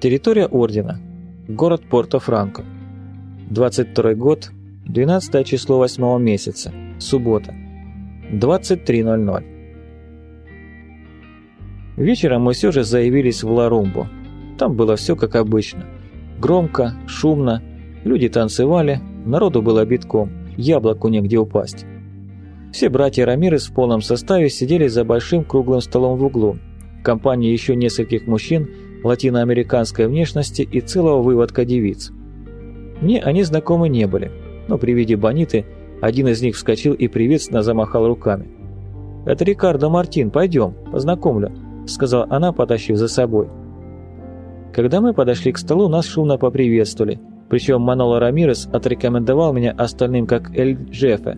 Территория Ордена. Город Порто-Франко. 22 год, 12 число 8 месяца, суббота. 23.00. Вечером мы все же заявились в Ларумбу. Там было все как обычно. Громко, шумно, люди танцевали, народу было битком, яблоку негде упасть. Все братья Рамирес в полном составе сидели за большим круглым столом в углу, в компании еще нескольких мужчин латиноамериканской внешности и целого выводка девиц. Мне они знакомы не были, но при виде Бониты один из них вскочил и приветственно замахал руками. «Это Рикардо Мартин, пойдем, познакомлю», — сказала она, потащив за собой. Когда мы подошли к столу, нас шумно поприветствовали, причем Маноло Рамирес отрекомендовал меня остальным как Эль Джефе.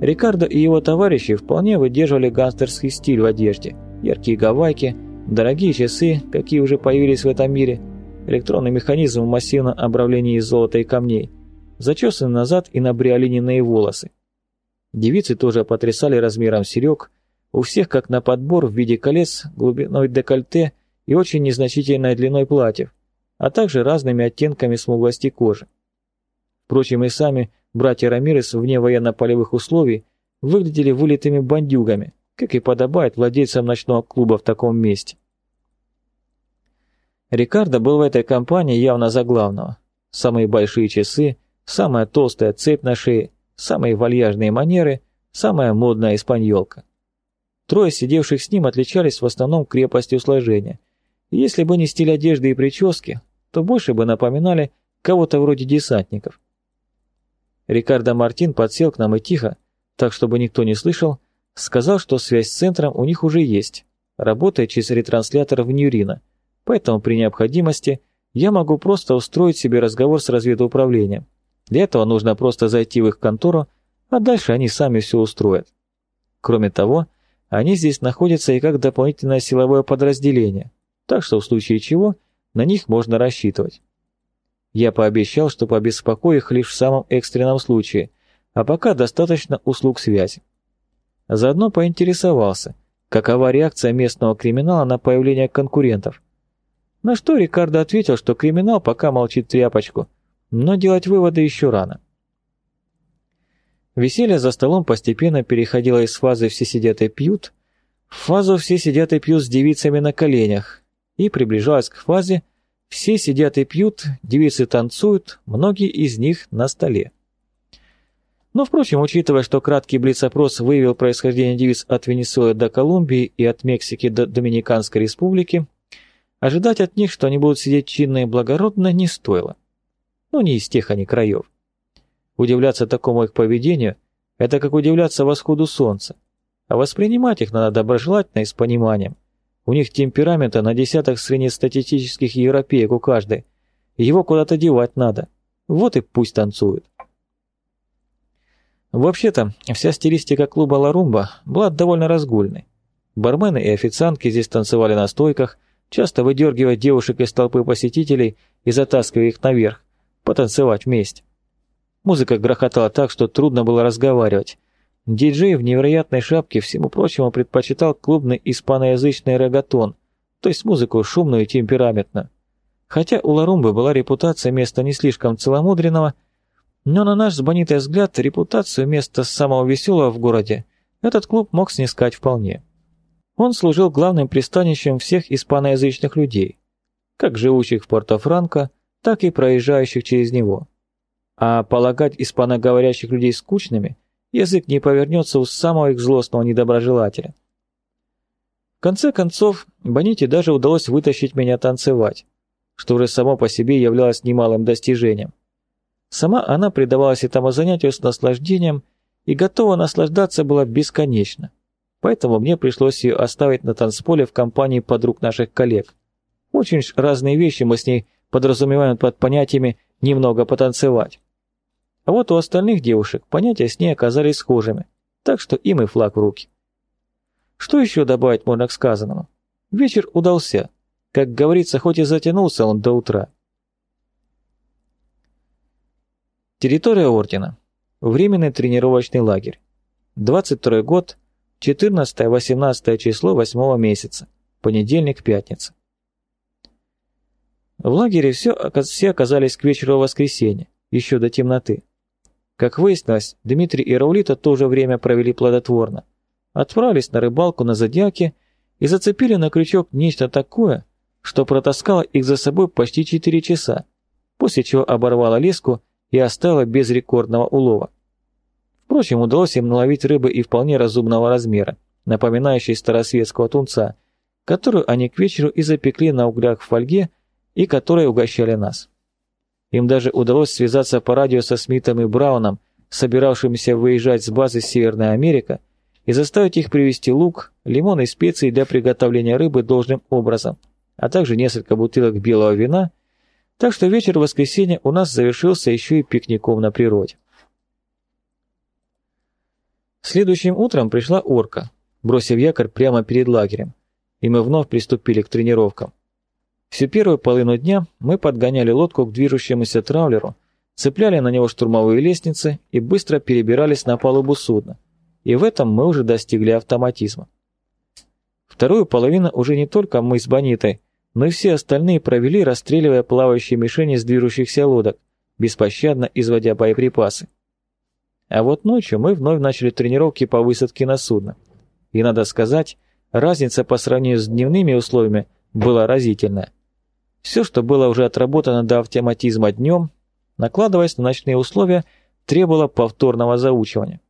Рикардо и его товарищи вполне выдерживали гангстерский стиль в одежде, яркие гавайки, дорогие часы, какие уже появились в этом мире, электронный механизм в массивном обравлении из золота и камней, зачесаны назад и набриолиненные волосы. Девицы тоже потрясали размером серег, у всех как на подбор в виде колец, глубиной декольте и очень незначительной длиной платьев, а также разными оттенками смуглости кожи. Впрочем, и сами братья Рамирес вне военно-полевых условий выглядели вылитыми бандюгами, как и подобает владельцам ночного клуба в таком месте. Рикардо был в этой компании явно за главного. Самые большие часы, самая толстая цепь на шее, самые вальяжные манеры, самая модная испаньолка. Трое сидевших с ним отличались в основном крепостью сложения. Если бы не стиль одежды и прически, то больше бы напоминали кого-то вроде десантников. Рикардо Мартин подсел к нам и тихо, так чтобы никто не слышал, сказал, что связь с центром у них уже есть, работает через ретранслятор в Ньюрино, поэтому при необходимости я могу просто устроить себе разговор с разведуправлением. Для этого нужно просто зайти в их контору, а дальше они сами все устроят. Кроме того, они здесь находятся и как дополнительное силовое подразделение, так что в случае чего на них можно рассчитывать. Я пообещал, что побеспокою их лишь в самом экстренном случае, а пока достаточно услуг связи. Заодно поинтересовался, какова реакция местного криминала на появление конкурентов. На что Рикардо ответил, что криминал пока молчит тряпочку, но делать выводы еще рано. Веселье за столом постепенно переходило из фазы «все сидят и пьют» в фазу «все сидят и пьют с девицами на коленях» и приближалось к фазе «все сидят и пьют, девицы танцуют, многие из них на столе». Но, впрочем, учитывая, что краткий блиц-опрос выявил происхождение девиц от Венесуэлы до Колумбии и от Мексики до Доминиканской республики, ожидать от них, что они будут сидеть чинно и благородно, не стоило. Ну, не из тех они краев. Удивляться такому их поведению – это как удивляться восходу солнца. А воспринимать их надо доброжелательно и с пониманием. У них темперамента на десяток среднестатистических европеек у каждой. Его куда-то девать надо. Вот и пусть танцуют. Вообще-то, вся стилистика клуба «Ларумба» была довольно разгульной. Бармены и официантки здесь танцевали на стойках, часто выдергивая девушек из толпы посетителей и затаскивая их наверх, потанцевать вместе. Музыка грохотала так, что трудно было разговаривать. Диджей в невероятной шапке всему прочему предпочитал клубный испаноязычный регатон, то есть музыку шумную и темпераментную. Хотя у Ларумбы была репутация места не слишком целомудренного, но на наш с взгляд, репутацию места самого веселого в городе этот клуб мог снискать вполне. Он служил главным пристанищем всех испаноязычных людей, как живущих в Порто-Франко, так и проезжающих через него. А полагать испаноговорящих людей скучными язык не повернется у самого их злостного недоброжелателя. В конце концов, Боните даже удалось вытащить меня танцевать, что уже само по себе являлось немалым достижением. Сама она предавалась этому занятию с наслаждением и готова наслаждаться была бесконечно. Поэтому мне пришлось ее оставить на танцполе в компании подруг наших коллег. Очень разные вещи мы с ней подразумеваем под понятиями «немного потанцевать». А вот у остальных девушек понятия с ней оказались схожими, так что им и флаг в руки. Что еще добавить можно к сказанному? Вечер удался. Как говорится, хоть и затянулся он до утра. Территория Ордена. Временный тренировочный лагерь. 22 год, 14-18 число 8 месяца. Понедельник, пятница. В лагере все, все оказались к вечеру воскресенья, еще до темноты. Как выяснилось, Дмитрий и Раулита тоже время провели плодотворно. Отправились на рыбалку на Зодиаке и зацепили на крючок нечто такое, что протаскало их за собой почти 4 часа, после чего оборвала леску и оставила без рекордного улова. Впрочем, удалось им наловить рыбы и вполне разумного размера, напоминающей старосветского тунца, которую они к вечеру и запекли на углях в фольге и которой угощали нас. Им даже удалось связаться по радио со Смитом и Брауном, собиравшимися выезжать с базы Северная Америка, и заставить их привезти лук, лимон и специи для приготовления рыбы должным образом, а также несколько бутылок белого вина, так что вечер воскресенья у нас завершился еще и пикником на природе. Следующим утром пришла орка, бросив якорь прямо перед лагерем, и мы вновь приступили к тренировкам. Всю первую половину дня мы подгоняли лодку к движущемуся траулеру, цепляли на него штурмовые лестницы и быстро перебирались на палубу судна. И в этом мы уже достигли автоматизма. Вторую половину уже не только мы с Бонитой, но и все остальные провели, расстреливая плавающие мишени с движущихся лодок, беспощадно изводя боеприпасы. А вот ночью мы вновь начали тренировки по высадке на судно. И надо сказать, разница по сравнению с дневными условиями была разительная. Все, что было уже отработано до автоматизма днем, накладываясь на ночные условия, требовало повторного заучивания.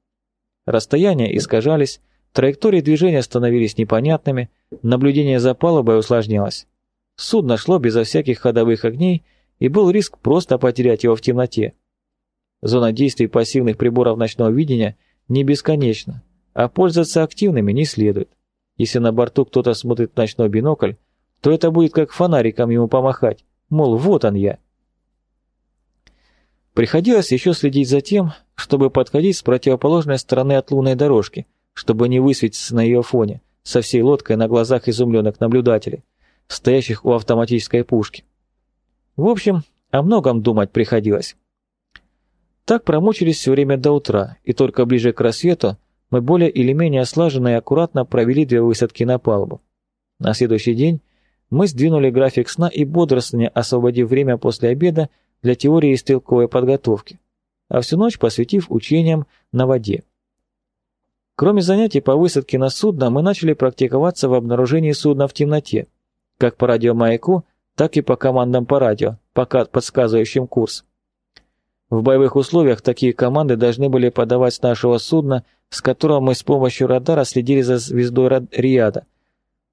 Расстояния искажались, траектории движения становились непонятными, наблюдение за палубой усложнялось. Судно шло безо всяких ходовых огней, и был риск просто потерять его в темноте. Зона действий пассивных приборов ночного видения не бесконечна, а пользоваться активными не следует. Если на борту кто-то смотрит в ночной бинокль, то это будет как фонариком ему помахать, мол, вот он я. Приходилось еще следить за тем, чтобы подходить с противоположной стороны от лунной дорожки, чтобы не высветиться на ее фоне, со всей лодкой на глазах изумленных наблюдателей, стоящих у автоматической пушки. В общем, о многом думать приходилось. Так промучились все время до утра, и только ближе к рассвету мы более или менее слаженно и аккуратно провели две высадки на палубу. На следующий день мы сдвинули график сна и бодрствования, освободив время после обеда для теории и стрелковой подготовки, а всю ночь посвятив учениям на воде. Кроме занятий по высадке на судно, мы начали практиковаться в обнаружении судна в темноте, как по радиомаяку, так и по командам по радио, пока подсказывающим курс. В боевых условиях такие команды должны были подавать с нашего судна, с которого мы с помощью радара следили за звездой Риада,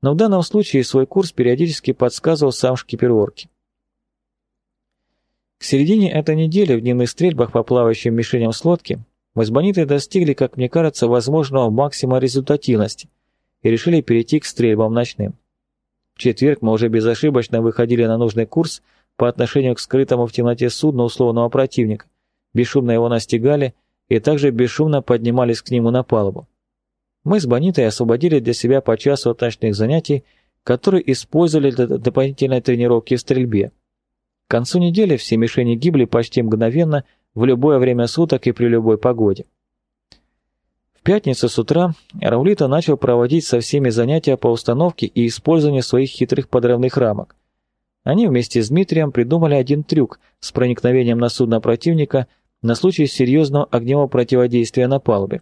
но в данном случае свой курс периодически подсказывал сам шкипер Орки. К середине этой недели в дневных стрельбах по плавающим мишеням с лодки мы с Бонитой достигли, как мне кажется, возможного максимума результативности и решили перейти к стрельбам ночным. Четверг мы уже безошибочно выходили на нужный курс по отношению к скрытому в темноте судну условного противника, бесшумно его настигали и также бесшумно поднимались к нему на палубу. Мы с Бонитой освободили для себя по часу от занятий, которые использовали для дополнительной тренировки в стрельбе. К концу недели все мишени гибли почти мгновенно, в любое время суток и при любой погоде. В пятницу с утра Раулита начал проводить со всеми занятия по установке и использованию своих хитрых подрывных рамок. Они вместе с Дмитрием придумали один трюк с проникновением на судно противника на случай серьезного огневого противодействия на палубе.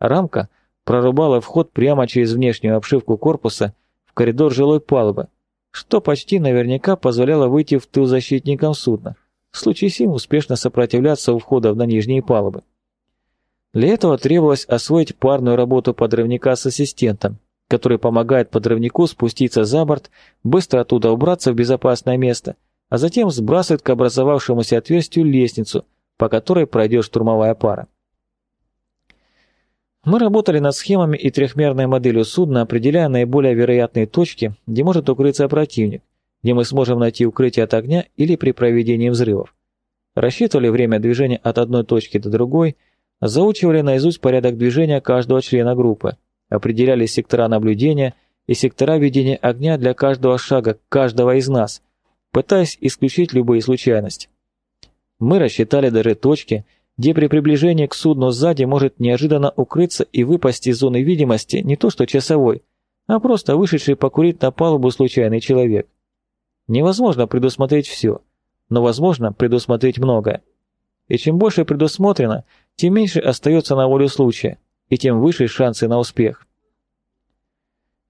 Рамка – прорубала вход прямо через внешнюю обшивку корпуса в коридор жилой палубы, что почти наверняка позволяло выйти в тыл защитникам судна, в случае сим успешно сопротивляться у входа на нижние палубы. Для этого требовалось освоить парную работу подрывника с ассистентом, который помогает подрывнику спуститься за борт, быстро оттуда убраться в безопасное место, а затем сбрасывает к образовавшемуся отверстию лестницу, по которой пройдет штурмовая пара. Мы работали над схемами и трехмерной моделью судна, определяя наиболее вероятные точки, где может укрыться противник, где мы сможем найти укрытие от огня или при проведении взрывов. Рассчитывали время движения от одной точки до другой, заучивали наизусть порядок движения каждого члена группы, определяли сектора наблюдения и сектора ведения огня для каждого шага, каждого из нас, пытаясь исключить любые случайности. Мы рассчитали даже точки, где при приближении к судну сзади может неожиданно укрыться и выпасть из зоны видимости не то что часовой, а просто вышедший покурить на палубу случайный человек. Невозможно предусмотреть все, но возможно предусмотреть многое. И чем больше предусмотрено, тем меньше остается на волю случая, и тем выше шансы на успех.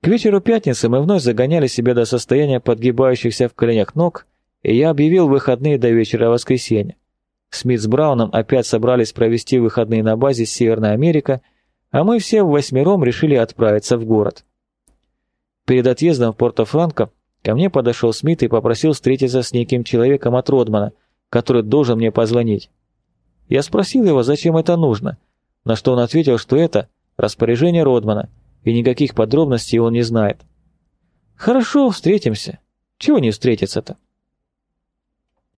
К вечеру пятницы мы вновь загоняли себя до состояния подгибающихся в коленях ног, и я объявил выходные до вечера воскресенья. Смит с Брауном опять собрались провести выходные на базе Северная Америка, а мы все в восьмером решили отправиться в город. Перед отъездом в Порто-Франко ко мне подошел Смит и попросил встретиться с неким человеком от Родмана, который должен мне позвонить. Я спросил его, зачем это нужно, на что он ответил, что это распоряжение Родмана, и никаких подробностей он не знает. Хорошо, встретимся. Чего не встретиться-то?